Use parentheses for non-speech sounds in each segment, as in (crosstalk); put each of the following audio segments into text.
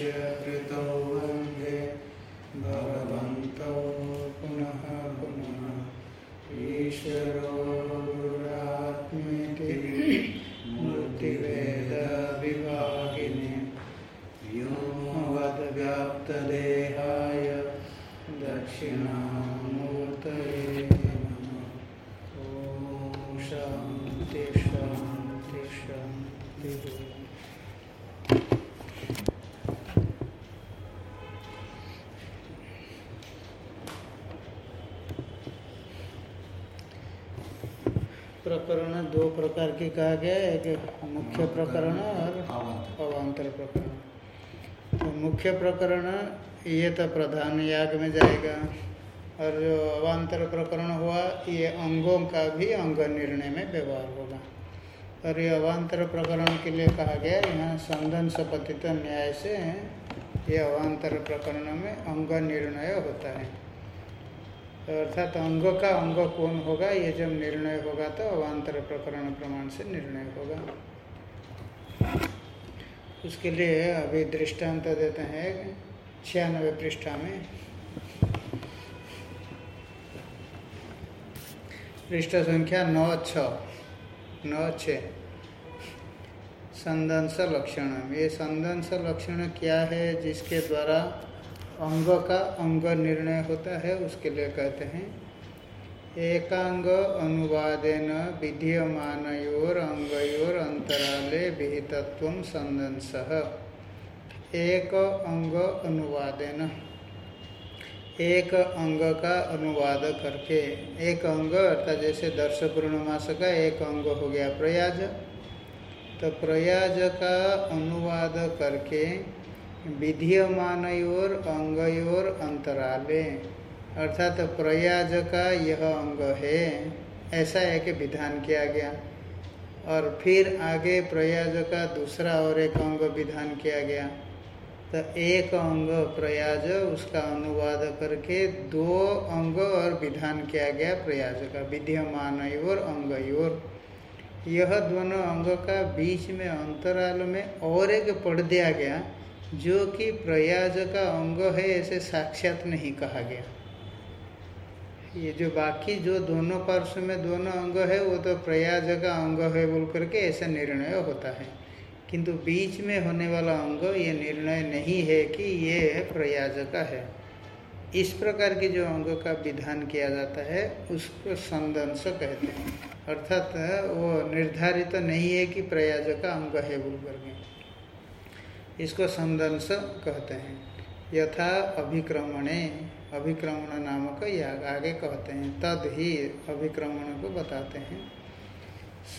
तस्य कृतौ कहा गया है एक मुख्य प्रकरण और अवान्तर प्रकरण। तो मुख्य प्रकरण ये तो प्रधान याग में जाएगा। और जो अवान्तर प्रकरण हुआ, ये अंगों का भी अंग निर्णय में व्यवहार होगा। और ये अवान्तर प्रकरण के लिए कहा गया यहाँ संदन सपतित न्याय से ये अवान्तर प्रकरण में अंग निर्णय होता है। अर्थात अंग का अंग कौन होगा? ये जब निर्णय होगा तो अवान्तर प्रकरण प्रमाण से निर्णय होगा। उसके लिए अभी दृष्टांत देते हैं छियानवे पृष्ठा में। पृष्ठ संख्या नौ छ नौ छ संदंश लक्षण ये संदंश लक्षण क्या है जिसके द्वारा अंग का अंग निर्णय होता है, उसके लिए कहते हैं। एकांग अनुवादेन विधीयमानयोर अंगयोर अंतराले विहितत्व संदंश एक अंग अनुवादेन। एक अंग का अनुवाद करके, एक अंग अर्थात जैसे दर्श पूर्णमास का एक अंग हो गया प्रयाज। तो प्रयाज का अनुवाद करके विधीयमानयोर अंगयोर अंतराले। अर्थात तो प्रयाज का यह अंग है। ऐसा एक विधान किया गया। और फिर आगे प्रयाज का दूसरा और एक अंग विधान किया गया। तो एक अंग प्रयाज, उसका अनुवाद करके दो अंग और विधान किया गया प्रयाज का विधीयमान और अंगयोर। यह दोनों अंग का बीच में, अंतराल में और एक पढ़ दिया गया। जो कि प्रयाज का अंग है ऐसे साक्षात नहीं कहा गया। ये जो बाकी जो दोनों पार्श्व में दोनों अंग है, वो तो प्रयाज का अंग है बोल करके ऐसा निर्णय होता है। किंतु बीच में होने वाला अंग, ये निर्णय नहीं है कि ये प्रयाज का है। इस प्रकार के जो अंग का विधान किया जाता है, उसको संदंश कहते हैं। अर्थात वो निर्धारित तो नहीं है कि प्रयाज का अंग है बोल करके। इसको संदंश कहते हैं। यथा अभिक्रमणे, अभिक्रमण नामक याग आगे कहते हैं। तद ही अभिक्रमण को बताते हैं।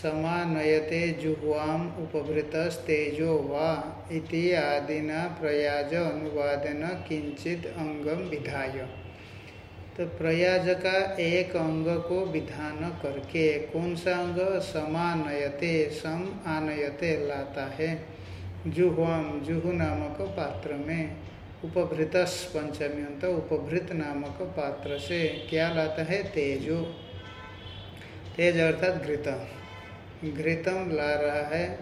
समानयते जुह्वाम उपभृतस्तेजो वा इति आदिना प्रयाज अनुवादेन किंचित अंगम विधाय। तो प्रयाज का एक अंग को विधान करके कौन सा अंग? समानयते, सम आनयते लाता है। जुह्वाम जुहु नामक पात्र में उपभृत पंचमी अंत उपभृत नामक पात्र से क्या लाता है? तेजो। तेज अर्थात घृतम घृतम ला रहा है।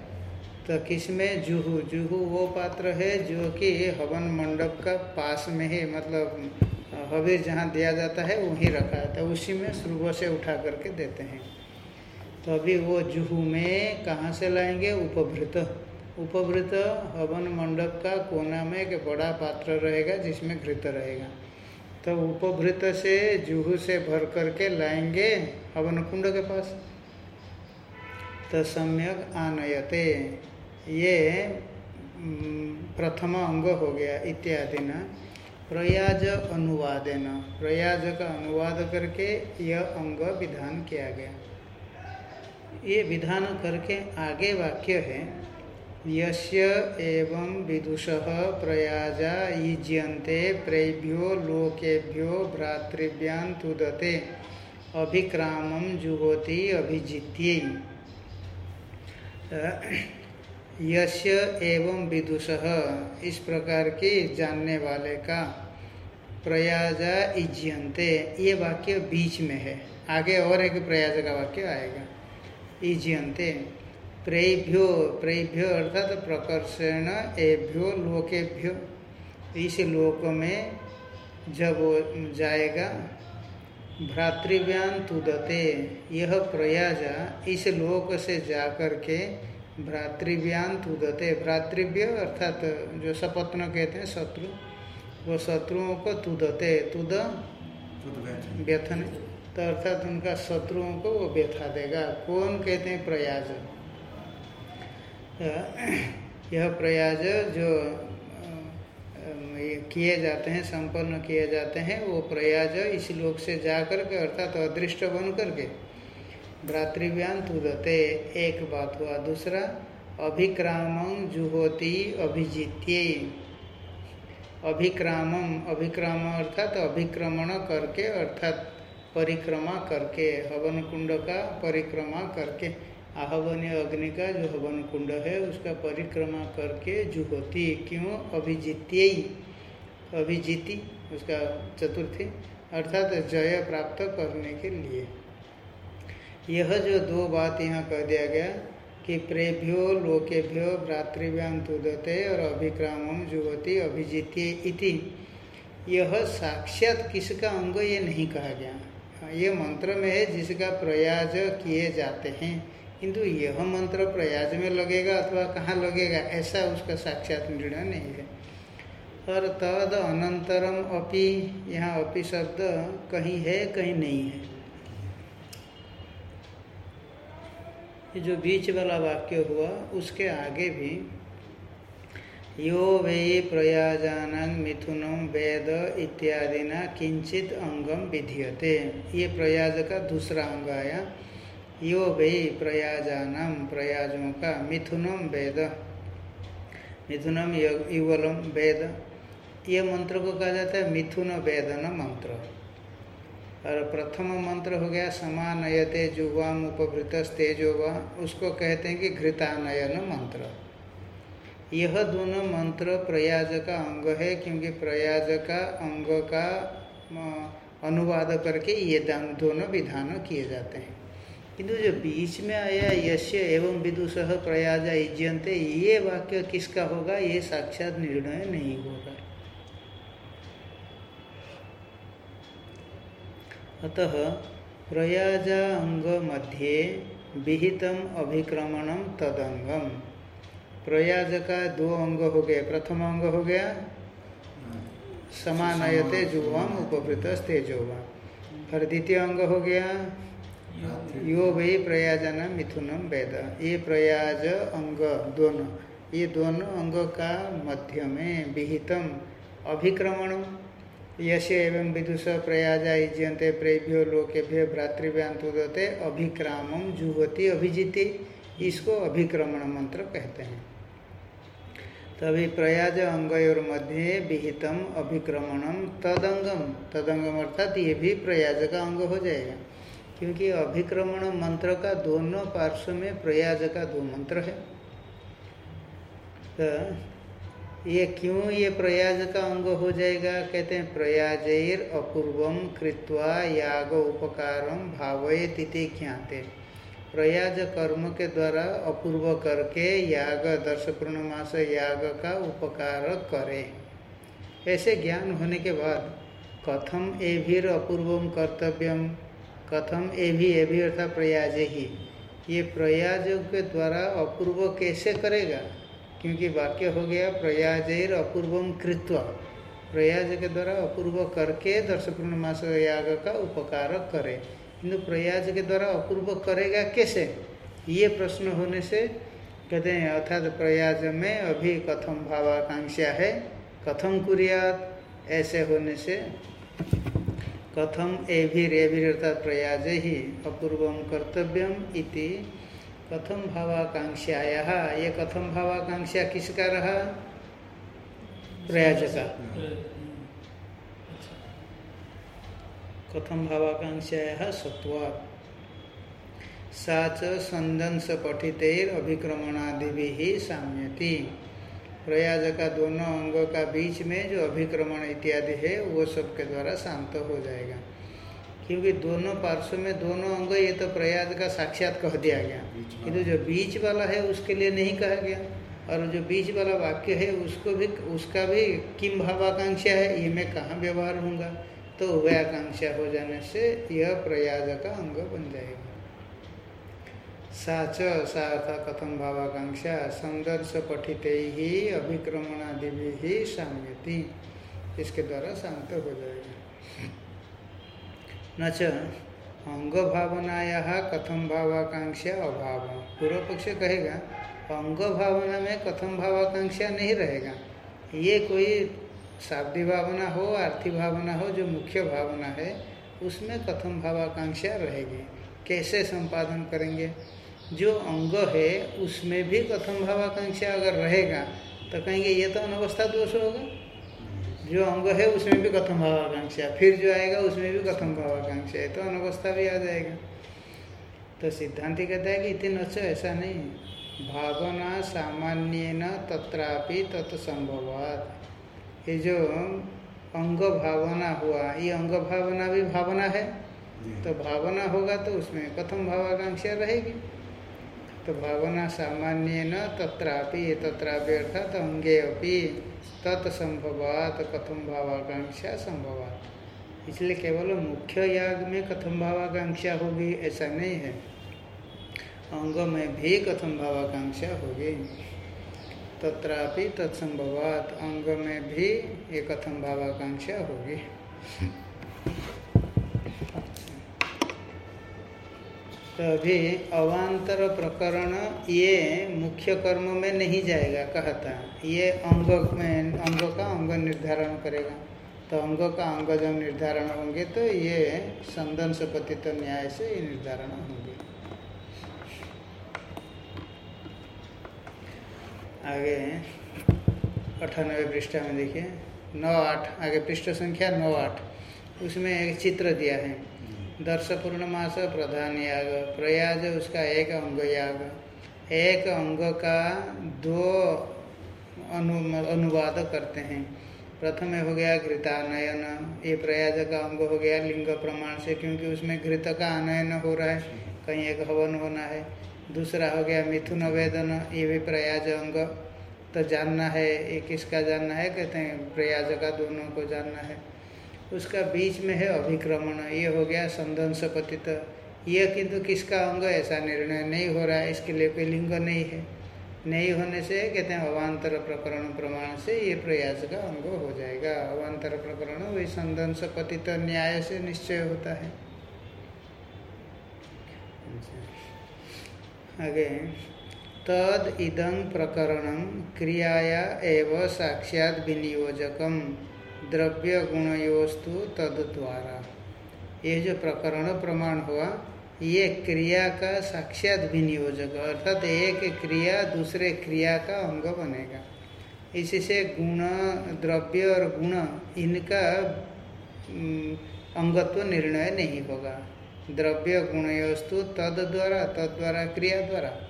तो किसमें जुहू। जुहू वो पात्र है जो कि हवन मंडप का पास में ही मतलब हवीर जहाँ दिया जाता है, वहीं रखा जाता है। उसी में सुबह से उठा करके देते हैं। तो अभी वो जुहू में कहाँ से लाएँगे? उपभृत। उपवृत हवन मंडप का कोना में एक बड़ा पात्र रहेगा, जिसमें घृत रहेगा। तो उपभृत से, जूहू से भर करके लाएँगे हवन कुंड के पास। तो सम्यक आनयते। ये प्रथम अंग हो गया इत्यादि न। प्रयाज अनुवादेन। प्रयाज का अनुवाद करके यह अंग विधान किया गया। ये विधान करके आगे वाक्य है। यस्य एवं विदुष प्रयाजा युज्यन्ते प्रेभ्यो लोकेभ्यो भ्रातृव्यान तुदते। अभिक्रामम जुहोति अभिजित्य। एवं विदुष, इस प्रकार के जानने वाले का प्रयाजा इज्यंते ये वाक्य बीच में है। आगे और एक प्रयाज का वाक्य आएगा। इज्यंते प्रेभ्यो प्रेभ्यो अर्थात प्रकर्षण एभ्यो लोकेभ्यो। इस लोक में जब वो जाएगा भ्रातृव्यान तुदते यह प्रयाज इस लोक से जाकर के भ्रातृव्यान तुदते। भ्रातृव्य अर्थात जो सपत्न कहते हैं शत्रु वो शत्रुओं को तुदते। तुद व्यथन। तो अर्थात उनका शत्रुओं को वो व्यथा देगा। कौन कहते हैं प्रयाज? यह प्रयाज जो किए जाते हैं, संपन्न किए जाते हैं, वो प्रयाज इस लोक से जा करके अर्थात तो अदृष्ट बन करके भ्रातृव्यान तुदते, एक बात हुआ। दूसरा, अभिक्रामं जुहोती अभिजीत्य। अभिक्रामम अभिक्राम अर्थात तो अभिक्रमण करके, अर्थात परिक्रमा करके हवन कुंड का परिक्रमा करके। आहवनीय अग्नि का जो हवन कुंड है, उसका परिक्रमा करके जुहोती, क्यों? अभिजीत्य। अभिजीति, उसका चतुर्थी, अर्थात जय प्राप्त करने के लिए। यह जो दो बात यहाँ कह दिया गया कि प्रेभ्यो, लोकेभ्यो भ्रातृव्यान तुदते और अभिक्राम जुवती अभिजीति इति, यह साक्षात किसका अंग ये नहीं कहा गया। ये मंत्र में है, जिसका प्रयाज किए जाते हैं। किंतु यह मंत्र प्रयाज में लगेगा अथवा कहाँ लगेगा? ऐसा उसका साक्षात निर्णय नहीं है। और तद अनंतरम अपि, यहाँ अपि शब्द कहीं है, कहीं नहीं है। ये जो बीच वाला वाक्य हुआ, उसके आगे भी, यो वे प्रयाजान मिथुनम वेद इत्यादि न किंचित अंगम विधीयते। ये प्रयाज का दूसरा अंग आया। यो वे प्रयाजानम प्रयाजों का मिथुनम वेद मिथुनम युगलम वेद। ये मंत्र को कहा जाता है? मिथुन वेदन मंत्र। और प्रथम मंत्र हो गया समानयते जुवाम उपभृत तेजोवा उसको कहते हैं कि घृतानयन मंत्र। यह दोनों मंत्र प्रयाज का अंग है, क्योंकि प्रयाज का अंग का अनुवाद करके ये दोनों विधान किए जाते हैं। किंतु जो बीच में आया, यश्य एवं विदुष प्रयाज इज्यंते ये वाक्य किसका होगा? ये साक्षात निर्णय नहीं होगा। अतः प्रयाजा अंग मध्ये विहितम अभिक्रमणम तदंगम। प्रयाज का दो अंग हो गए प्रथम अंग हो गया। समानयते जुवाम उपभृत तेजोवा और द्वितीय अंग हो गया। यो वही प्रयाजन मिथुनम वेद। ये प्रयाज अंग दोनों। ये दोनों अंग का मध्य में विहितम। अभिक्रमणम। यश एवं विदुष प्रयाजा इज्यंते प्रेभ्यो लोकेभ्य भ्रातृव्यांतुदते अभिक्रामम जुहति अभिजीति। इसको अभिक्रमण मंत्र कहते हैं। तभी प्रयाज अंगयोर मध्य विहितम अभिक्रमणम तदंगम। तदंगम अर्थात ये भी प्रयाज का अंग हो जाएगा। क्योंकि अभिक्रमण मंत्र का दोनों पार्श्व में प्रयाज का दो मंत्र है। तो ये क्यों ये प्रयाज का अंग हो जाएगा? कहते हैं, प्रयाजर अपूर्वम कृत्वा याग उपकारम भावे तिथि ज्ञाते। प्रयाज कर्म के द्वारा अपूर्व करके याग दर्श पूर्णमास याग का उपकार करे। ऐसे ज्ञान होने के बाद कथम एभिर अपूर्वम कर्तव्यम? कथम ए भी ए भी अर्थात प्रयाज ही। ये प्रयाज के द्वारा अपूर्व कैसे करेगा? क्योंकि वाक्य हो गया, प्रयाजर अपूर्वम कृत्वा। प्रयाज के द्वारा अपूर्व करके दर्श मास याग का उपकार करे। किंतु प्रयाज के द्वारा अपूर्व करेगा कैसे? ये प्रश्न होने से कहते हैं, अर्थात प्रयाज में अभी कथम भावाकांक्षा है, कथम कुरियात, ऐसे होने से कथम एभिर एभिर अर्थात प्रयाज ही अपूर्वम कर्तव्यम इति। कथम भावाकांक्षाया ये कथम भावाकांक्षा किसका रहा प्रयाज का कथम भावाकांक्षाया सत्वा साच संदंस पठितेर अभिक्रमणादि साम्यति। प्रयाज का दोनों अंगों का बीच में जो अभिक्रमण इत्यादि है वो सब के द्वारा शांत हो जाएगा। क्योंकि दोनों पार्श्व में दोनों अंग ये तो प्रयाज का साक्षात कह दिया गया। किंतु जो बीच वाला है उसके लिए नहीं कहा गया। और जो बीच वाला वाक्य है उसको भी उसका भी किम भावाकांक्षा है ये मैं कहाँ व्यवहार हूँगा तो वह आकांक्षा हो जाने से यह प्रयाज का अंग बन जाएगा। सा कथम भावाकांक्षा संदर्श पठित ही अभिक्रमणादि भी ही साम्यति इसके द्वारा शांत हो जाएगा। न अंग भावनाया कथम भावाकांक्षा अभाव। पूर्व पक्ष कहेगा अंग भावना में कथम भावाकांक्षा नहीं रहेगा। ये कोई शाब्दी भावना हो, आर्थिक भावना हो, जो मुख्य भावना है, उसमें कथम भावाकांक्षा रहेगी? कैसे संपादन करेंगे? जो अंग है उसमें भी कथम भावाकांक्षा अगर रहेगा तो कहेंगे ये तो अनवस्था दोष होगा। जो अंग है उसमें भी कथम भावाकांक्षा। फिर जो आएगा उसमें भी कथम भावाकांक्षा। है तो अनवस्था भी आ जाएगा। तो सिद्धांति कहता है कि इतने अच्छा ऐसा नहीं भावना सामान्य न तत्रापि तत्संभवात। ये जो अंग भावना हुआ ये अंग भावना भी भावना है। तो भावना होगा तो उसमें कथम भावाकांक्षा रहेगी। तो भावना सामान्य न तत्रापि तत्रापि अर्थात अंगे अपि तत्संभवात कथम भावाकांक्षा संभवात। इसलिए केवल मुख्य याग में कथम भावाकांक्षा होगी, ऐसा नहीं है। अंग में भी कथम भावाकांक्षा होगी। तत्रापि तत्संभवात अंग में भी ये कथम भावाकांक्षा होगी। (laughs) तो अभी अवान्तर प्रकरण ये मुख्य कर्म में नहीं जाएगा, कहता ये अंग में, अंग का अंग निर्धारण करेगा। तो अंग का अंग जब निर्धारण होंगे तो ये संदंश पतित न्याय से ये निर्धारण होंगे। आगे, अठानवे पृष्ठ में देखिए। नौ आठ, आगे पृष्ठ संख्या नौ आठ। उसमें एक चित्र दिया है। दर्श पूर्णमास प्रधान याग प्रयाज उसका एक अंग याग। एक अंग का दो अनु अनुवाद करते हैं। प्रथम हो गया घृतानयन। ये प्रयाज का अंग हो गया लिंग प्रमाण से, क्योंकि उसमें घृत का आनयन हो रहा है, कहीं एक हवन होना है। दूसरा हो गया मिथुन वेदन। ये भी प्रयाज अंग। तो जानना है, ये किसका जानना है? कहते हैं प्रयाज का दोनों को जानना है। उसका बीच में है अभिक्रमण। ये हो गया संदंश पतित यह किंतु किसका अंग ऐसा निर्णय नहीं हो रहा है, इसके लिए कोई लिंग नहीं है। नहीं होने से कहते हैं अवान्तर प्रकरण प्रमाण से ये प्रयास का अंग हो जाएगा। अवान्तर प्रकरण वही संदंश पतित न्याय से निश्चय होता है। आगे, तद इदं प्रकरण क्रियाया एव साक्षात विनियोजक द्रव्य गुणयोस्तु तद द्वारा ये जो प्रकरण प्रमाण हुआ, ये क्रिया का साक्षात विनियोजक, अर्थात एक क्रिया दूसरे क्रिया का अंग बनेगा। इसी गुण, द्रव्य और गुण, इनका अंगत्व निर्णय नहीं होगा। द्रव्य गुणयोस्तु तद द्वारा तद द्वारा क्रिया द्वारा।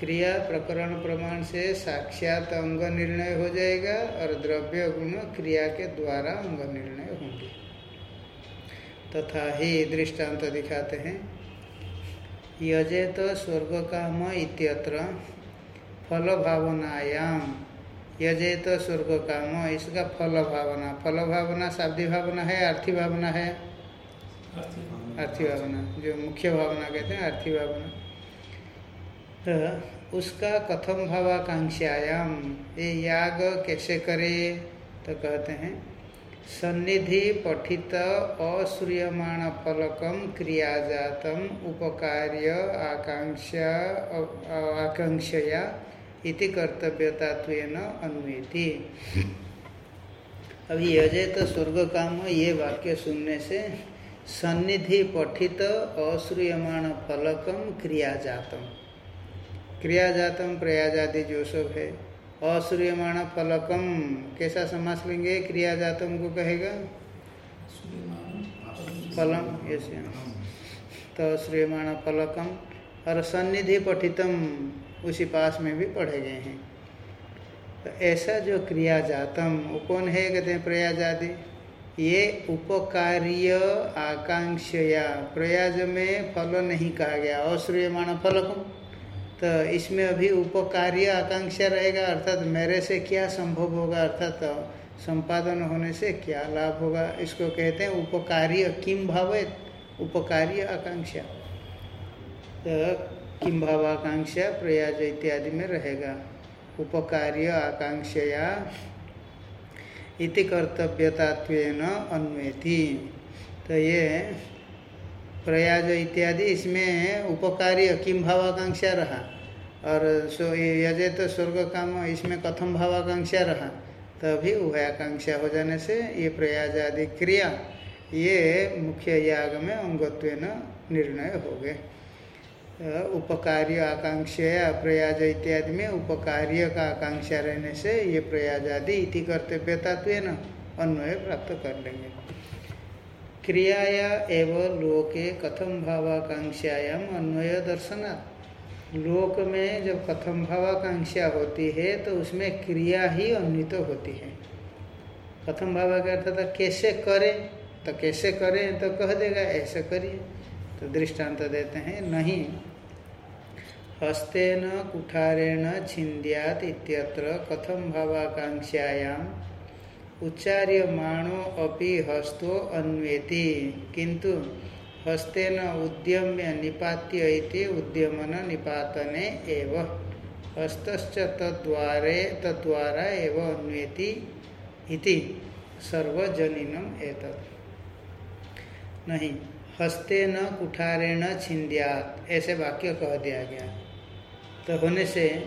क्रिया प्रकरण प्रमाण से साक्षात अंग निर्णय हो जाएगा और द्रव्य गुण क्रिया के द्वारा अंग निर्णय होंगे। तथा ही दृष्टांत दिखाते हैं। यजेत स्वर्ग काम इत्यत्र फल भावनायाम। यजेत स्वर्ग काम इसका फल भावना। फल भावना शाब्दी भावना है आर्थिक भावना है? आर्थिक भावना जो मुख्य भावना कहते हैं आर्थिक भावना। तो उसका कथम भावाकांक्षायाम ये याग, कैसे करे? तो कहते हैं, सन्निधि पठित असूयमाण फलकम क्रियाजातम उपकार्य आकांक्षा, आकांक्षया इति कर्तव्यतात्वेन अन्वेति। अभी अजय तो स्वर्ग काम ये वाक्य सुनने से, सन्निधि पठित अश्रूयमाण फलकम क्रियाजातम। क्रियाजातम प्रयाजादि जो सब है। असूर्यमाण फलकम। कैसा समास लेंगे? क्रियाजातम को कहेगा? फलम ऐसे तो श्रीयमाण फलकम। और सन्निधि पठितम, उसी पास में भी पढ़े गए हैं। तो ऐसा जो क्रिया जातम वो कौन है? कहते हैं प्रयाजादि। ये उपकार्य आकांक्षया। प्रयाज में फल नहीं कहा गया। अश्रूयमाण फलकम। तो इसमें अभी उपकार्य आकांक्षा रहेगा, अर्थात मेरे से क्या संभव होगा, अर्थात तो संपादन होने से क्या लाभ होगा, इसको कहते हैं उपकार्य किम भाव उपकार्य आकांक्षा। तो किम भावाकांक्षा, प्रयाज इत्यादि में रहेगा। उपकार्य आकांक्षया इति कर्तव्यतात्वेन अन्वेति। तो ये प्रयाज इत्यादि, इसमें उपकार्य किम भावाकांक्षा रहा। और सो यजे तो स्वर्ग काम, इसमें कथम भावाकांक्षा रहा? तभी उभयाकांक्षा हो जाने से ये प्रयाज आदि क्रिया, ये मुख्य याग में अंगत्व निर्णय हो गए। उपकार्य आकांक्षा प्रयाज इत्यादि में उपकार्य का आकांक्षा रहने से ये प्रयाज आदि इति कर्तव्यता तो न अन्वय प्राप्त कर लेंगे। क्रियाया एव लोके कथम भावाकांक्षायाम अन्वय दर्शना लोक में जब कथम भावाकांक्षा होती है तो उसमें क्रिया ही अन्वित तो होती है। कथम भावा का अर्थ था, कैसे करें? तो कैसे करें तो कह देगा, ऐसे करिए। तो दृष्टांत देते हैं, नहीं। हस्तेन कुठारेण छिंद्यात इत्यत्र कथम भावाकांक्षायाम उच्चार्यमाणो अपि हस्तो अन्वेति। किंतु हस्तेन उद्यम्य निपात्य इति उद्यमन निपातने एव। हस्तश्च तद्वारे तद्वारा एव अन्वेति इति सर्वजनिनम एतत्। नहीं हस्ते न कुठारेण छिंद्यात ऐसे वाक्य कह दिया गया। तो होने से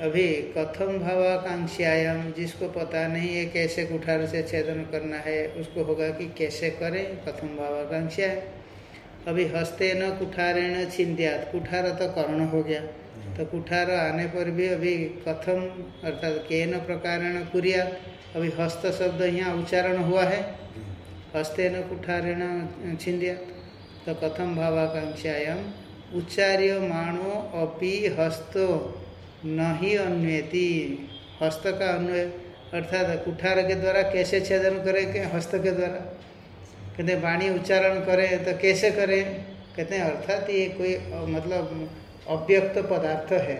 अभी कथम भावाकांक्षायाम जिसको पता नहीं है कैसे कुठार से छेदन करना है, उसको होगा कि कैसे करें? कथम भावाकांक्षा। है अभी हस्ते न कुठारे कुठारेण छिंद्यात। कुठार तो कर्ण हो गया। तो कुठार आने पर भी अभी कथम, अर्थात के न प्रकारेण कुरिया अभी हस्त शब्द यहाँ उच्चारण हुआ है। हस्ते न कुठारेण छिंद्यात। तो कथम भावाकांक्षायाम उच्चार्य माणो अपि हस्तो। न ही अन्वेति हस्त का अन्वय अर्थात कुठार के द्वारा कैसे छेदन करें, के हस्त के द्वारा? कहते वाणी उच्चारण करें तो कैसे करें? कहते हैं, अर्थात ये कोई मतलब अव्यक्त पदार्थ है।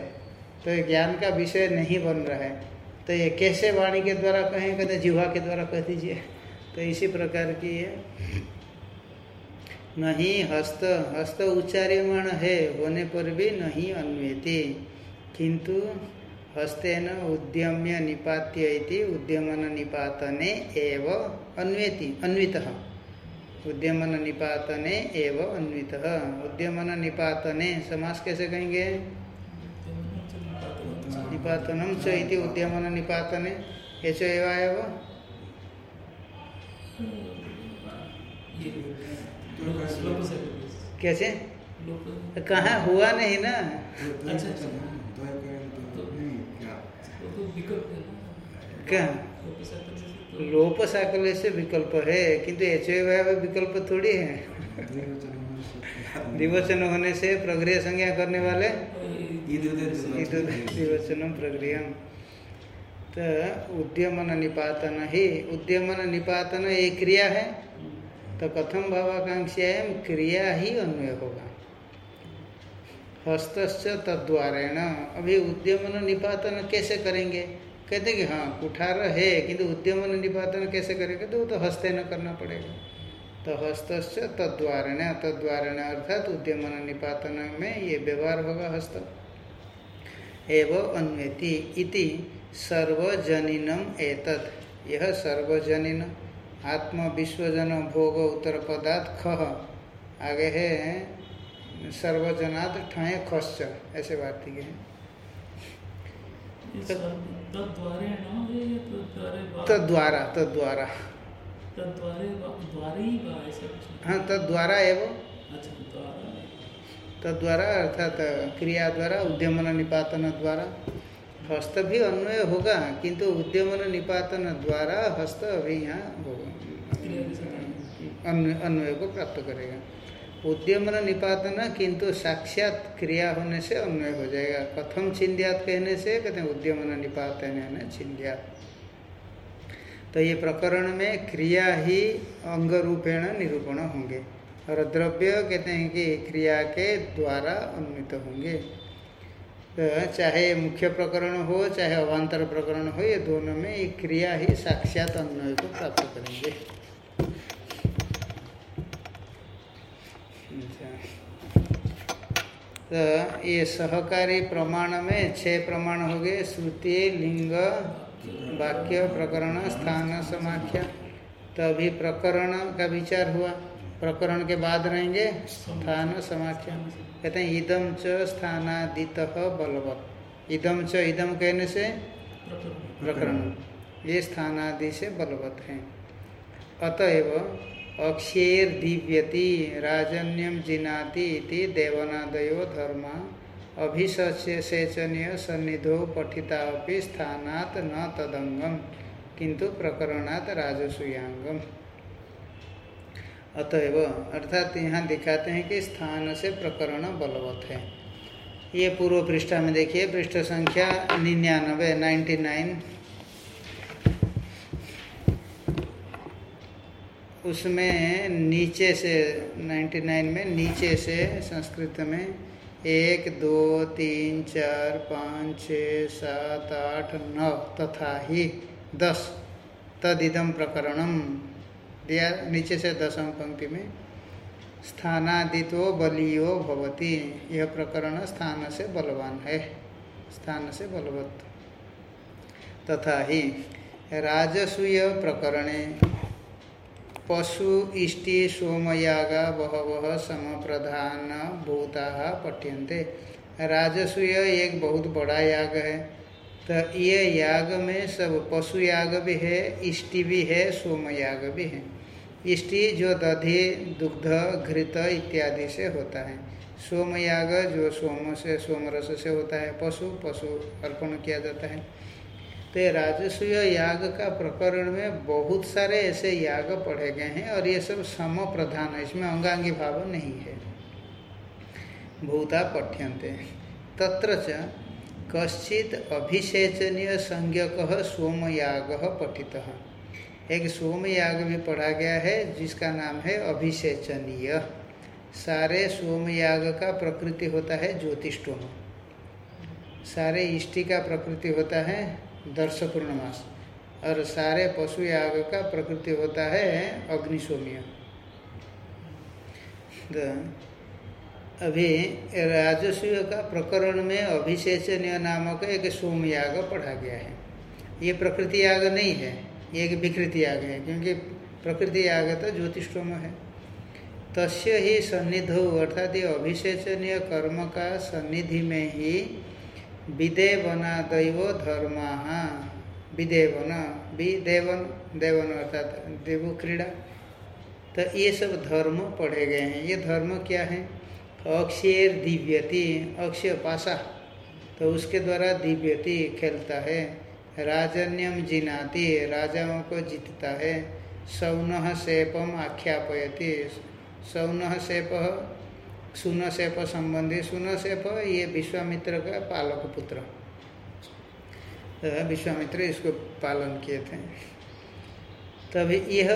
तो ये ज्ञान का विषय नहीं बन रहा है। तो ये कैसे वाणी के द्वारा कहें? कहते जिह्वा के द्वारा कह दीजिए। तो इसी प्रकार की ये, नहीं हस्त हस्त उच्चार्यमाण है, होने पर भी नहीं अन्वेति। किंतु हस्तेन उद्यम्य निपात्य उद्यमन निपातने एव अन्वेति अन्वित। उद्यमन निपातने एव अन्वित। उद्यमन निपातने समास कैसे कहेंगे? निपातनम च इति उद्यमन निपातने। ऐसे एवं कैसे? कहा? हुआ नहीं ना? अच्छा, अच्छा। क्या? लोप साकल से विकल्प है किंतु एच विकल्प थोड़ी है। दिवचन होने से प्रक्रिया संज्ञा करने वाले दिवचन प्रक्रिया तो उद्यमन निपातन ही उद्यमन निपातन एक क्रिया है। तो कथम भावाकांक्षाएँ क्रिया ही अन्वय होगा। हस्तश्च तद्वारेण। अभी उद्यमन निपातन कैसे करेंगे? कहते कि हाँ कुठार है, किंतु उद्यमन निपातन कैसे करेंगे? तो वो तो हस्ते न करना पड़ेगा। तो हस्तश्च तद्वारेण तद्वारेण अर्थात उद्यमन निपातन में ये व्यवहार होगा हस्त। एवं अन्वेति इति सर्वजनिनम एतत्। यह सर्वजनिन आत्म विश्वजन भोग, उत्तर पदार्थ, ख। आगे है सर्वजनात् ठय खश्च ऐसे वार्तिक है। तद्वारा तद्वारा हाँ तद्वारा एवं तद्वारा अर्थात क्रिया द्वारा उद्यमन निपातन द्वारा हस्त भी अन्वय होगा किंतु उद्यमन निपातन द्वारा हस्त अभी यहाँ होगा। अन्वय को प्राप्त करेगा। उद्यमन निपातन किंतु साक्षात क्रिया होने से अन्वय हो जाएगा। कथम छिंद्यात कहने से कहते हैं उद्यमन निपातन छिंद्यात। तो ये प्रकरण में क्रिया ही अंग रूपेण निरूपण होंगे और द्रव्य कहते हैं कि क्रिया के द्वारा अन्वित होंगे। तो चाहे मुख्य प्रकरण हो, चाहे अवान्तर प्रकरण हो, ये दोनों में ये क्रिया ही साक्षात अन्वय को प्राप्त करेंगे। तो ये सहकारी प्रमाण में छह प्रमाण हो गए, श्रुति, लिंग, वाक्य, प्रकरण, स्थान, समाख्या। तो अभी प्रकरण का विचार हुआ। प्रकरण के बाद रहेंगे स्थान, समाख्या। कहते हैं इदम च स्थानादित बलवत इदम च इदम कहने से प्रकरण। ये स्थानादि से बलवत है। अतएव अक्षेर दिव्यति राजन्यम जिनाति इति देवनादयो धर्म। अभिसेचनीय सन्निधो पठिता स्थानात न तदंगम किंतु प्रकरणात राजसूयांगम अतएव, अर्थात यहाँ दिखाते हैं कि स्थान से प्रकरण बलवत है। ये पूर्व पृष्ठा में देखिए, पृष्ठ संख्या निन्यानवे, नाइन्टी नाइन। उसमें नीचे से 99 में नीचे से संस्कृत में एक, दो, तीन, चार, पाँच, छ, सात, आठ, नौ तथा ही दस तदिदम प्रकरणम दिया नीचे से दसम पंक्ति में। स्थानादितो बलियो भवती। यह प्रकरण स्थान से बलवान है। स्थान से बलवत। तथा ही राजसूय प्रकरणे पशु इष्टि सोमयागा बहव सम प्रधान भूता पठ्यन्ते। राजसूय एक बहुत बड़ा याग है। तो ये याग में सब पशु याग भी है, इष्टि भी है सोम याग भी है। इष्टि जो दधि, दुग्ध, घृत इत्यादि से होता है। सोमयाग जो सोम से, सोमरस से होता है, पशु पशु अर्पण किया जाता है। तो राजस्व याग का प्रकरण में बहुत सारे ऐसे याग पढ़े गए हैं और ये सब सम प्रधान है। इसमें अंगांगी भाव नहीं है। भूता पठ्यंते तत्र च कश्चित अभिषेचनीय संज्ञक सोमयाग पठित। एक सोमयाग भी पढ़ा गया है, जिसका नाम है अभिषेचनीय। सारे सोमयाग का प्रकृति होता है ज्योतिषोम सारे इष्टि का प्रकृति होता है दर्श पूर्णमास और सारे पशु याग का प्रकृति होता है अग्निशोम्य। अभी राजस्व का प्रकरण में अभिषेचनीय नामक एक सोम याग पढ़ा गया है। ये प्रकृति याग नहीं है, ये एक विकृति याग है, क्योंकि प्रकृति याग तो ज्योतिषोम है। तस्य ही सन्निधो, अर्थात ये अभिषेचनीय कर्म का सन्निधि में ही विदेवना दैव धर्म। विदेवन विदेवन, देवन अर्थात देव क्रीड़ा। तो ये सब धर्म पढ़े गए हैं। ये धर्म क्या है? अक्षर दिव्यति, अक्षय पासा तो उसके द्वारा दिव्यति खेलता है। राजन्यम जिनाति, राजाओं को जीतता है। सौन सेपम आख्यापयति। सौन सेप सुन सेप संबंधी सुन सेप ये विश्वामित्र का पालक पुत्र। तो विश्वामित्र इसको पालन किए थे। तभी यह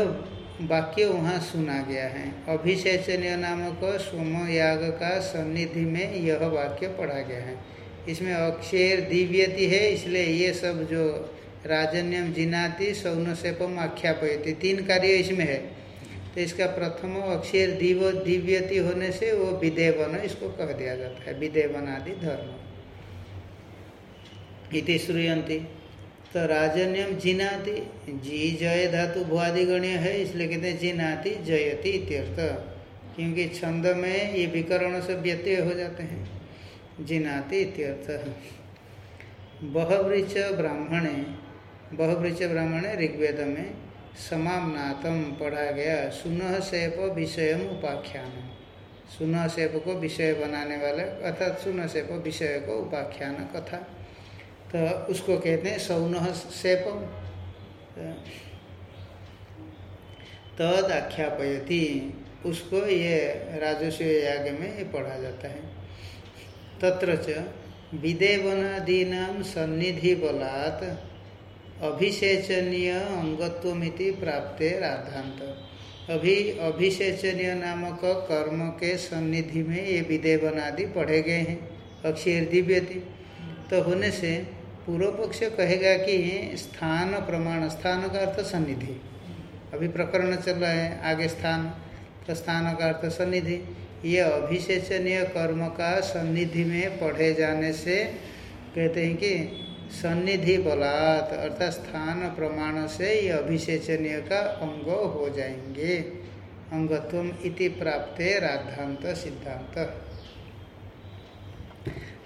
वाक्य वहाँ सुना गया है। अभिषेचनीय नामक सोम याग का सन्निधि में यह वाक्य पढ़ा गया है। इसमें अक्षर दिव्यति है, इसलिए ये सब जो राजन्यम जिनाति सौन सेपम आख्यापयति। तीन कार्य इसमें है। तो इसका प्रथम अक्षर दिव, दिव्यति होने से वो विदेवन, इसको कह दिया जाता है विदेवन आदि धर्म। इति श्रूयंती तो राजन्यम जिनाति जी जय धातु भुआदिगण्य है, इसलिए कहते हैं जिनाति, जयति इत्यर्थ। क्योंकि छंद में ये विकरण से व्यत्यय हो जाते हैं। जिनाति इत्यर्थ। बहवृच ब्राह्मणे बहवृच ब्राह्मणे ऋग्वेद में समामनातम पढ़ा गया सुनह सेप विषय उपाख्यान सुनह सेप को विषय बनाने वाले, अर्थात सुनह सेप विषय को उपाख्यान कथा। तो उसको कहते हैं सौन सेपम तद आख्यापयति उसको ये राजस्व याग में ये पढ़ा जाता है। तत्र च विदेवनादीना सन्निधि बलात् अभिषेचनीय अंगत्वमिति प्राप्त राधांत अभी अभिषेचनीय नामक कर्म के सन्निधि में ये विदय बनादि पढ़े गए हैं। अक्षर दिव्यति। तो होने से पूर्व पक्ष कहेगा कि स्थान प्रमाण, स्थान का अर्थ सन्निधि। अभी प्रकरण चल रहा है, आगे स्थान तो स्थान का अर्थ सन्निधि। ये अभिषेचनीय कर्म का सन्निधि में पढ़े जाने से कहते हैं कि सन्निधि बलात् अर्थात स्थान प्रमाण से ये अभिषेचनीय का अंग हो जाएँगे। अंगत्व इति प्राप्त राधांत सिद्धांत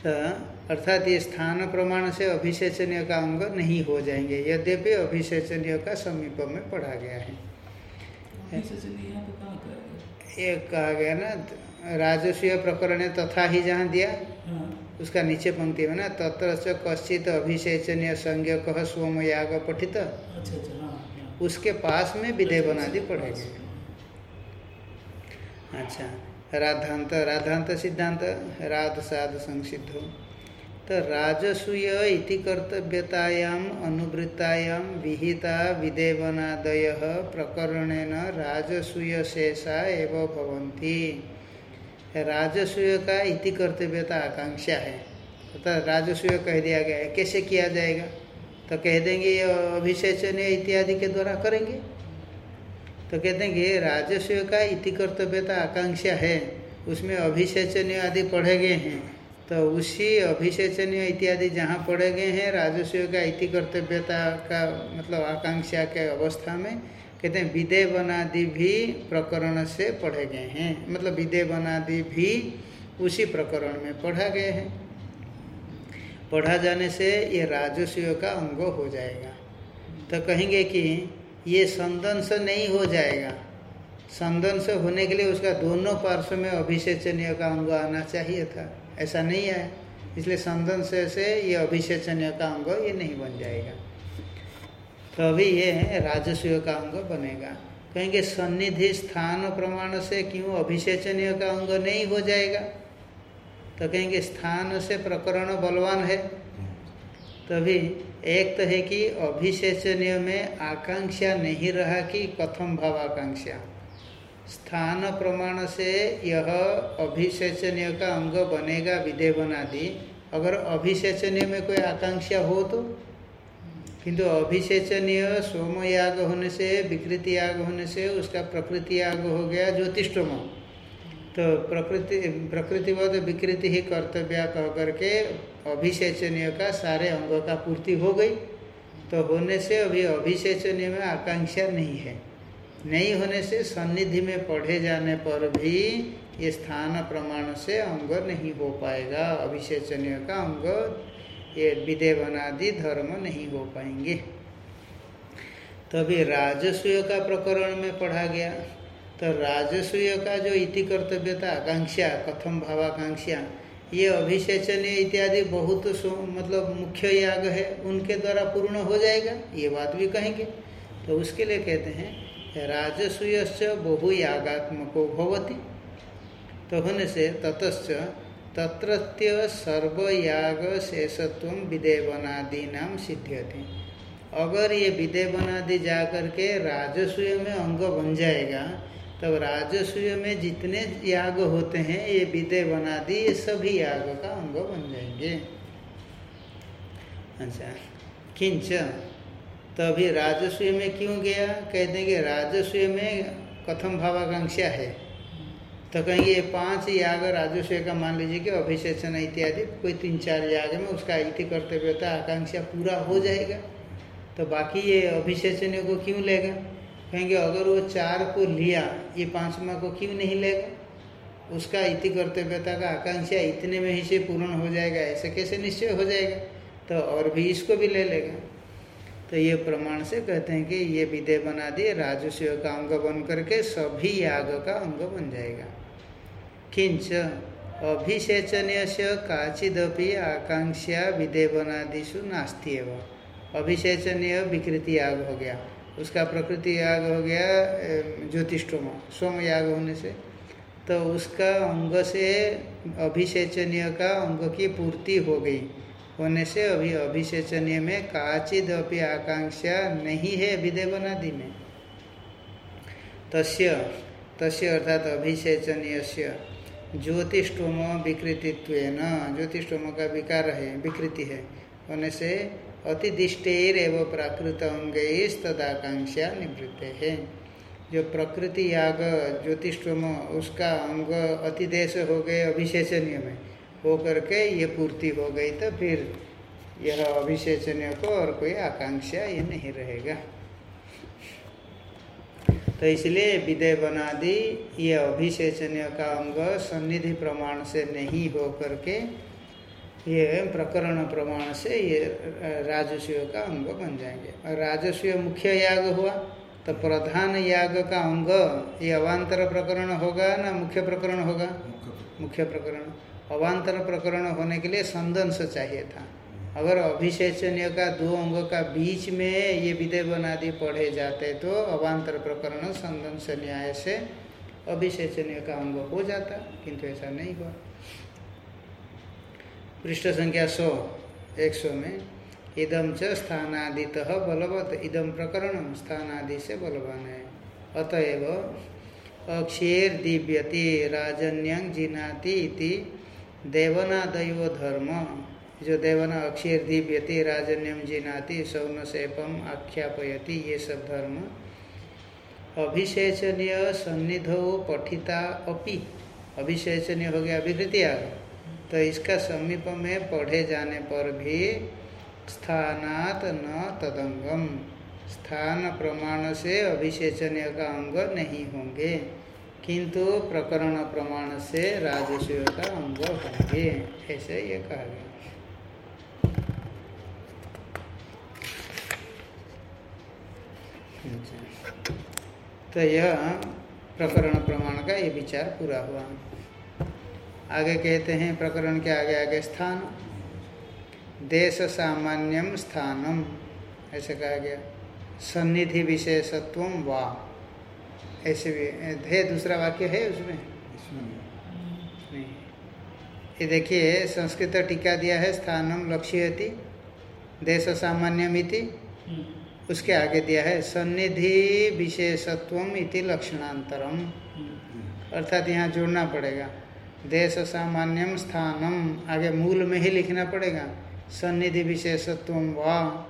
तो अर्थात ये स्थान प्रमाण से अभिषेचनीय का अंग नहीं हो जाएँगे यद्यपि अभिषेचनीय का समीप में पढ़ा गया है। एक कहा गया? ना राजस्व प्रकरण तथा ही जहाँ दिया। हाँ। उसका नीचे पंक्ति में ना तत्र से कश्चित अभिषेचनीय संज्ञ कह स्वम याग पठित। अच्छा, अच्छा, हाँ, हाँ। उसके पास में विधेय बनादि पढ़ेंगे अच्छा राधांत राधांत सिद्धांत राध साध संसिद्ध। तो राजसूय इति कर्तव्यतायाम अनुवृत्तायाम विहिता विदेवनादय प्रकरणेन राजसूय शेषा एवं भवन्ति। राजस्व का इति कर्तव्यता आकांक्षा है। अर्थात तो राजस्व कह दिया गया है, कैसे किया जाएगा? तो कह देंगे, ये अभिषेचन इत्यादि के द्वारा करेंगे। तो कहते हैं कि राजस्व का इति कर्तव्यता आकांक्षा है, उसमें अभिषेचनीय आदि पढ़े गए हैं। तो उसी अभिषेचनीय इत्यादि जहाँ पढ़े गए हैं राजस्व का इति कर्तव्यता का मतलब आकांक्षा के अवस्था में कहते हैं विदय बनादि भी प्रकरण से पढ़े गए हैं। मतलब विदे बनादि भी उसी प्रकरण में पढ़ा गए हैं। पढ़ा जाने से ये राजस्व का अंग हो जाएगा। तो कहेंगे कि ये संदंश नहीं हो जाएगा। संदंश होने के लिए उसका दोनों पार्श्व में अभिषेचनीय का अंग आना चाहिए था। ऐसा नहीं आया इसलिए संदंश से ये अभिषेचनीय का अंग ये नहीं बन जाएगा। तो अभी ये है, राजस्व का अंग बनेगा। कहेंगे, सन्निधि स्थान प्रमाण से क्यों अभिषेचनीय का अंग नहीं हो जाएगा? तो कहेंगे, स्थान से प्रकरण बलवान है। तभी एक तो है कि अभिषेचनीय में आकांक्षा नहीं रहा कि कथम भाव आकांक्षा स्थान प्रमाण से यह अभिषेचनीय का अंग बनेगा विदेवनादि। अगर अभिषेचनीय में कोई आकांक्षा हो तो? किंतु अभिषेचनीय सोम याग होने से विकृति याग होने से उसका प्रकृति याग हो गया ज्योतिषोम तो प्रकृति, प्रकृतिवद विकृति ही कर्तव्य कह करके अभिषेचनीय का सारे अंगों का पूर्ति हो गई। तो होने से अभी अभिषेचनीय में आकांक्षा नहीं है। नहीं होने से सन्निधि में पढ़े जाने पर भी ये स्थान प्रमाण से अंग नहीं हो पाएगा। अभिषेचनीय का अंग ये विदेवनादि धर्म नहीं हो पाएँगे। तभी राजस्व का प्रकरण में पढ़ा गया। तो राजस्व का जो इति कर्तव्यता, आकांक्षा, कथम भावाकांक्षा, ये अभिषेचनीय इत्यादि बहुत मतलब मुख्य याग है, उनके द्वारा पूर्ण हो जाएगा, ये बात भी कहेंगे। तो उसके लिए कहते हैं राजसूय बहुयागात्मको भवती। तो होने से ततश्च तत्रत्य सर्वयाग शेषत्व विदेवनादि नाम सिद्ध्यति। अगर ये विदेवनादि जा करके राजस्व में अंग बन जाएगा, तब तो में जितने याग होते हैं, ये विदेवनादि, ये सभी याग का अंग बन जाएँगे। अच्छा किंच तो अभी राजस्व में क्यों गया? कहते हैं कि राजस्व में कथम भावाकांक्षा है। तो कहेंगे ये पाँच याग राजस्व का मान लीजिए कि अभिषेचन इत्यादि, कोई तीन चार याग में उसका इति कर्तव्यता आकांक्षा पूरा हो जाएगा। तो बाकी ये अभिषेचन को क्यों लेगा? कहेंगे अगर वो चार को लिया, ये पांचवा को क्यों नहीं लेगा? उसका इति कर्तव्यता का आकांक्षा इतने में ही से पूर्ण हो जाएगा, ऐसे कैसे निश्चय हो जाएगा? तो और भी इसको भी ले लेगा। तो ये प्रमाण से कहते हैं कि ये विदय बना दिए, राजस्व का अंग बन करके सभी याग का अंग बन जाएगा। किंच अभिषेचन से काचिदपि आकांक्षा विदेवनादिशु नास्ती एवं। अभिषेचनीय विकृति याग हो गया। उसका प्रकृति याग हो गया ज्योतिषोम सोम याग होने से। तो उसका अंग से अभिषेचनीय का अंग की पूर्ति हो गई। होने से अभी अभिषेचनीय में काचिद अपनी आकांक्षा नहीं है विदेवनादि में। तस्य तस्य अर्थात अभिषेचनीय ज्योतिषोम विकृतित्व ज्योतिषोम का विकार है, विकृति है। होने से अतिदिष्टेर एवं प्राकृत अंग तदाकांक्षा निवृत्त है। जो प्रकृति याग ज्योतिषोम उसका अंग अतिदेश हो गए अभिषेचनीय में। हो करके ये पूर्ति हो गई तो फिर यह अभिषेचनीय को और कोई आकांक्षा ये नहीं रहेगा। तो इसलिए विदय बनादि ये अभिषेचनीय का अंग सन्निधि प्रमाण से नहीं हो करके ये प्रकरण प्रमाण से ये राजस्व का अंग बन जाएँगे। और राजस्व मुख्य याग हुआ तो प्रधान याग का अंग ये अवान्तर प्रकरण होगा ना मुख्य प्रकरण होगा? मुख्य प्रकरण। अवान्तर प्रकरण होने के लिए संदंश चाहिए था। अगर अभिषेचनीय का दो अंगों का बीच में ये विदय बनादि पढ़े जाते तो अवान्तर प्रकरण संदंश न्याय से अभिषेचनीय का अंग हो जाता, किंतु ऐसा नहीं हुआ। पृष्ठ संख्या सौ, एक सौ में इदम च स्थानादित बलवत इदम प्रकरण स्थानादि से बलवान है। अतएव अक्षेर दिव्यति राजन्यं जिनाति देवनादयो धर्म जो देवन अक्षर दिव्यति राजन्यम जिनाति सौन सेपम आख्यापयति, ये सब धर्म। अभिषेचनीय सन्निध पठिता अपि। अभिषेचनीय हो गया अभिकृति आग तो इसका समीप में पढ़े जाने पर भी स्थानात न तदंगम। स्थान प्रमाण से अभिषेचनीय का अंग नहीं होंगे, किंतु प्रकरण प्रमाण से राजस्व का अंग होंगे, ऐसे ये कहा गया। तो यह प्रकरण प्रमाण का ये विचार पूरा हुआ। आगे कहते हैं प्रकरण के आगे आगे स्थान। देश सामान्यम स्थानम ऐसे कहा गया। सन्निधि विशेषत्व वा। ऐसे भी है दूसरा वाक्य है उसमें? नहीं। ये देखिए संस्कृत टीका दिया है स्थानम लक्ष्यति देश सामान्यमिति। उसके आगे दिया है, सन्निधि विशेषत्व इति लक्षणांतरम। अर्थात यहाँ जोड़ना पड़ेगा। देश सामान्यम स्थानम, आगे मूल में ही लिखना पड़ेगा। सन्निधि विशेषत्व व।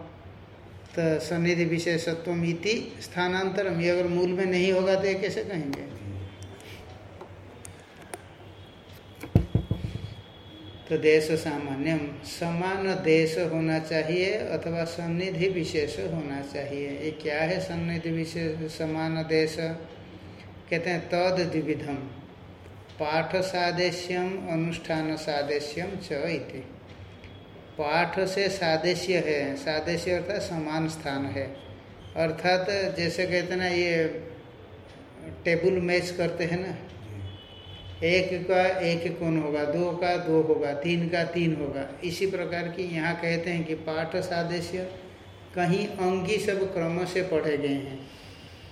तो सन्निधि विशेषत्व इति स्थानांतरम, ये अगर मूल में नहीं होगा तो ये कैसे कहेंगे? तो देश सामान्यम, समान देश होना चाहिए अथवा सन्निधि विशेष होना चाहिए। ये क्या है सन्निधि विशेष, समान देश? कहते हैं तद द्विविधम पाठ सादेश्यम अनुष्ठान सादेश्यम च इति। पाठ से सादेश्य है, सादेश्य अर्थात समान स्थान है। अर्थात जैसे कहते हैं ना, ये टेबल मैच करते हैं ना एक का एक कौन होगा? दो का दो होगा, तीन का तीन होगा। इसी प्रकार की यहाँ कहते हैं कि पाठ सादृश्य कहीं अंगी सब क्रम से पढ़े गए हैं।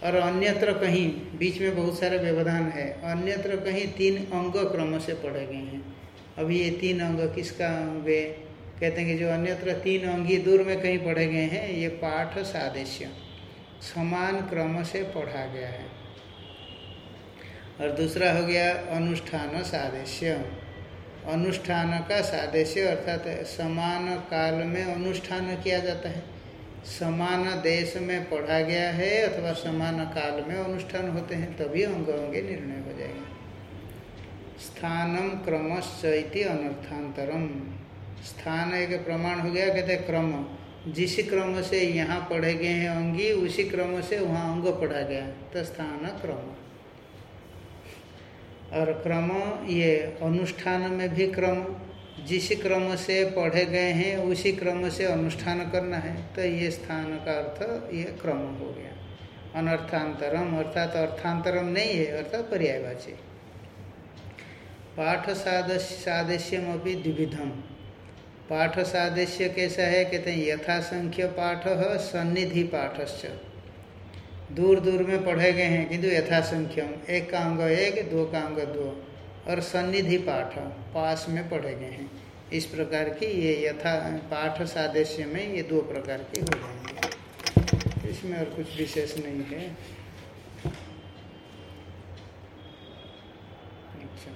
और अन्यत्र कहीं, बीच में बहुत सारे व्यवधान है, अन्यत्र कहीं तीन अंग क्रम से पढ़े गए हैं। अभी ये तीन अंग किसका अंग है? कहते हैं कि जो अन्यत्र तीन अंगी दूर में कहीं पढ़े गए हैं, ये पाठ सादृश्य, समान क्रम से पढ़ा गया है। और दूसरा हो गया अनुष्ठान सादृश्य अनुष्ठान का सादृश्य अर्थात समान काल में अनुष्ठान किया जाता है। समान देश में पढ़ा गया है अथवा समान काल में अनुष्ठान होते हैं, तभी अंग अंगे निर्णय हो जाएगा। स्थानम क्रमश्चि अनर्थांतरम। स्थान एक प्रमाण हो गया, कहते क्रम। जिस क्रम से यहाँ पढ़े गए हैं अंगी, उसी क्रम से वहाँ अंग पढ़ा गया तो स्थान क्रम। और क्रम, ये अनुष्ठान में भी क्रम, जिस क्रम से पढ़े गए हैं, उसी क्रम से अनुष्ठान करना है। तो ये स्थान का अर्थ, ये क्रम हो गया। अनर्थांतरम, अर्थात अर्थांतरम नहीं है, अर्थात पर्यायवाची। पाठ सादस्य सादस्यम अभी द्विविधम। पाठ सादस्य कैसा है? कहते हैं, यथासंख्य पाठ सन्निधि पाठस्य दूर दूर में पढ़े गए हैं, किंतु यथासंख्यम, एक का अंग एक, दो का अंग दो, और सन्निधि पाठ पास में पढ़े गए हैं। इस प्रकार की ये यथा पाठ सादृश्य में ये दो प्रकार के हो जाएँगे इसमें और कुछ विशेष नहीं है। अच्छा।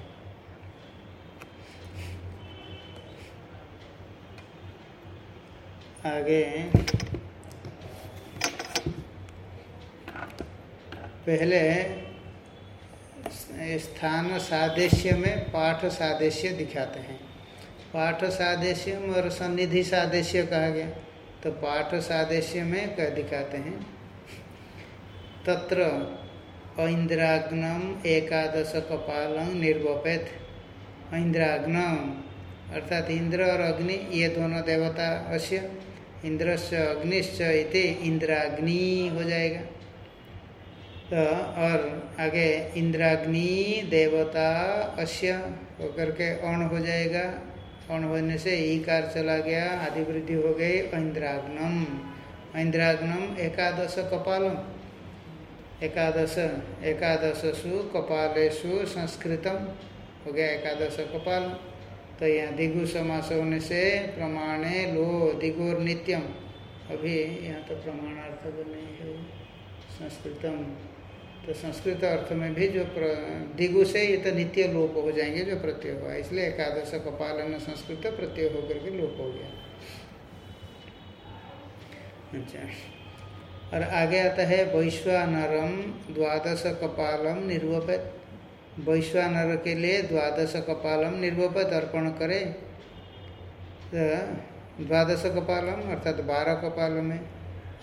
आगे पहले स्थान सादृश्य में पाठ सादृश्य दिखाते हैं। पाठ सादृश्यम और सन्निधि सादृश्य कहा गया। तो पाठ सादृश्य में कह दिखाते हैं? तत्र ऐन्द्राग्नम एकादश कपाल निर्वपेत। ऐन्द्राग्नम अर्थात इंद्र और अग्नि, ये दोनों देवता अश्य इंद्रश्च अग्निश्च इति इंद्राग्नि हो जाएगा। तो और आगे इंद्राग्नि देवता अश्य होकर के अण हो जाएगा। अण होने से ईकार चला गया आदि वृद्धि हो गई इंद्राग्नम। इंद्राग्नम एकादश कपालम। एकादश, एकादशसु कपालेशु संस्कृतम। हो गया एकादश कपाल। तो यहाँ दिगु समास होने से प्रमाणे लो दिगोर नित्यम। अभी यहाँ तो प्रमाणार्थ नहीं है, संस्कृतम। तो संस्कृत अर्थ में भी जो दिगु से ये तो नित्य लोप हो जाएँगे जो प्रत्यय हुआ। इसलिए एकादश कपालन संस्कृत प्रत्यय होकर के लोप हो गया। अच्छा। और आगे आता है, वैश्वानरम द्वादश कपालम निर्वपित वैश्वानर के लिए द्वादश कपालम निर्वपित अर्पण करे। तो द्वादश कपालम अर्थात बारह कपाल में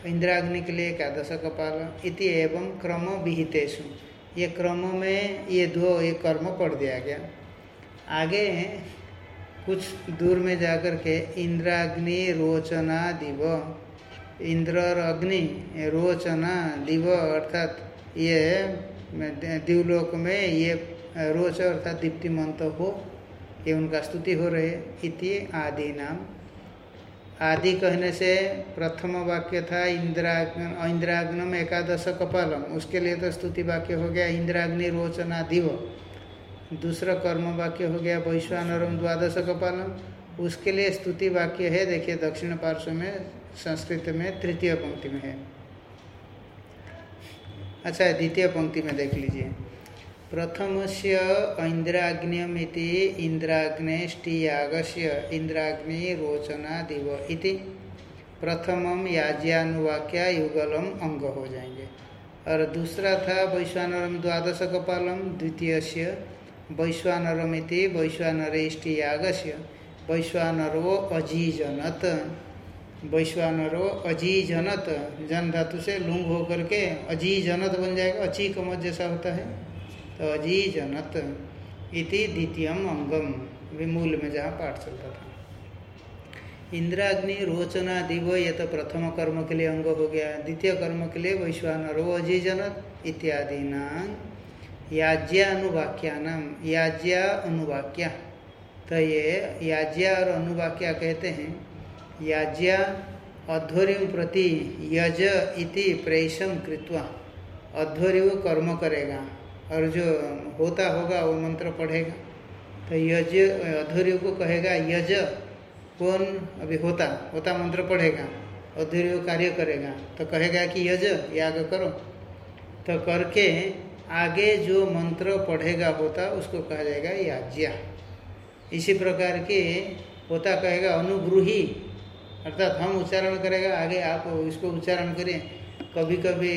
इंद्राग्नि के लिए एकादश कपाल इति एवं क्रम विहितेशु ये क्रम में ये दो, ये कर्म पढ़ दिया गया। आगे कुछ दूर में जाकर के इंद्राग्नि रोचना दिव। इंद्र और अग्नि रोचना दिव अर्थात ये दिवलोक में ये रोच अर्थात दीप्तिमंत हो, ये उनका स्तुति हो रहे। इति आदि नाम। आदि कहने से प्रथम वाक्य था इंद्राग्न इंद्राग्नम एकादश कपालम। उसके लिए तो स्तुति वाक्य हो गया इंद्राग्नि रोचना दिव दूसरा कर्म वाक्य हो गया वैश्वानरम द्वादश कपालम। उसके लिए स्तुति वाक्य है, देखिए, दक्षिण पार्श्व में, संस्कृत में, तृतीय पंक्ति में है। अच्छा द्वितीय पंक्ति में देख लीजिए। प्रथम से ऐन्द्राग्नियमिति इंद्राग्नेष्टियागस्य इंद्राग्नि रोचना दिव इति प्रथमम याज्ञानुवाक्या युगलम अंग हो जाएँगे। और दूसरा था वैश्वानरम द्वादश कपालम द्वितीय से वैश्वानरमिति वैश्वानरेष्टियागस्य वैश्वानरो अजीजनत वैश्वानरो अजीजनत जन धातु से लुंग होकर के अजीजनत बन जाएगा अची कमत जैसा होता है। तो अजी जनत इति द्वितीयम अंगम। विमूल में जहाँ पाठ चलता था। इंद्राग्नि रोचना दिव ये तो प्रथम कर्म के लिए अंग हो गया। द्वितीय कर्म के लिए वैश्वानरो अजी जनत इत्यादि नाम याज्ञा अनुवाक्यानाम याज्ञा अनुवाक्या। तो ये याज्ञा और अनुवाक्या कहते हैं। याज्ञा अध्वर्यु प्रति यज इति प्रेषम कृत्वा। अध्वर्यु कर्म करेगा। और जो होता होगा, वो मंत्र पढ़ेगा। तो यज अधूर्य को कहेगा, यज, कौन? अभी होता होता मंत्र पढ़ेगा अधूर्य कार्य करेगा। तो कहेगा कि यज, याग करो। तो करके आगे जो मंत्र पढ़ेगा, होता, उसको कहा जाएगा याज्ञा। इसी प्रकार के होता कहेगा अनुग्रूही अर्थात हम उच्चारण करेगा, आगे आप इसको उच्चारण करें। कभी कभी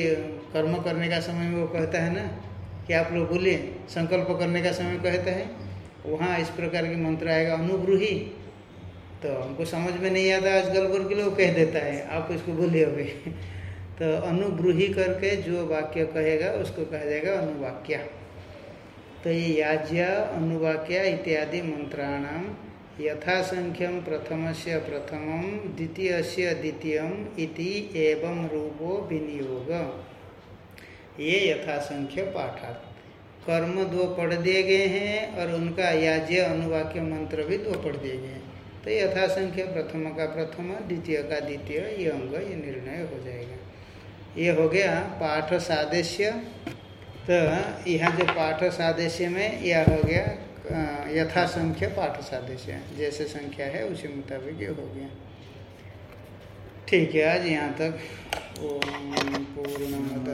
कर्म करने का समय में वो कहता है ना कि आप लोग बोलिए संकल्प करने का समय कहते हैं, वहाँ इस प्रकार के मंत्र आएगा अनुग्रूही तो हमको समझ में नहीं आता, आज गलपुर के लोग कह देता है, आप इसको बोलिए अभी। (laughs) तो अनुग्रूही करके जो वाक्य कहेगा, उसको कहा जाएगा अनुवाक्या। तो ये याज्ञा, अनुवाक्या इत्यादि मंत्राणाम यथासंख्यम प्रथम से प्रथम द्वितीय से द्वितीय एवं रूपो विनियोग ये यथासंख्य पाठार्थ। कर्म दो पढ़ दिए गए हैं और उनका याज्य अनुवाक्य मंत्र भी दो पढ़ दिए गए हैं। तो यथासंख्य प्रथम का प्रथम, द्वितीय का द्वितीय, ये अंग, ये निर्णय हो जाएगा। ये हो गया पाठ सादृश्य। तो यहाँ जो पाठ सादृश्य में यह हो गया यथासंख्य पाठ सादृश्य। जैसे संख्या है, उसी मुताबिक ये हो गया। ठीक है आज यहाँ तक। ओम पूर्णमद